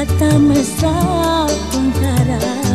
Quan Tamesá puntaaava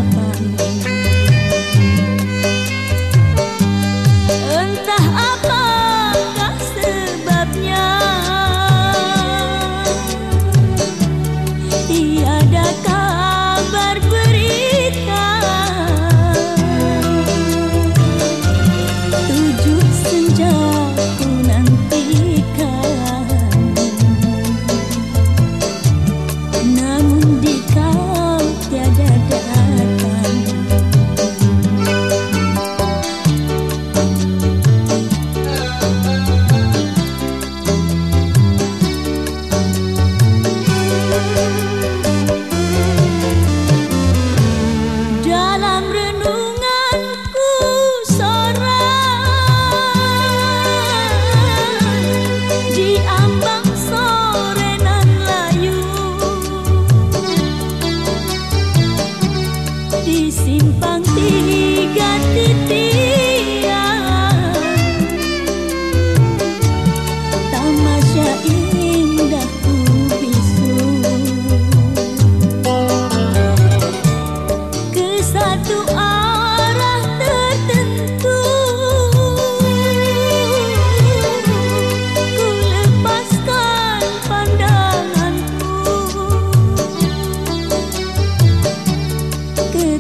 心放低。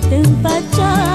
tempat cari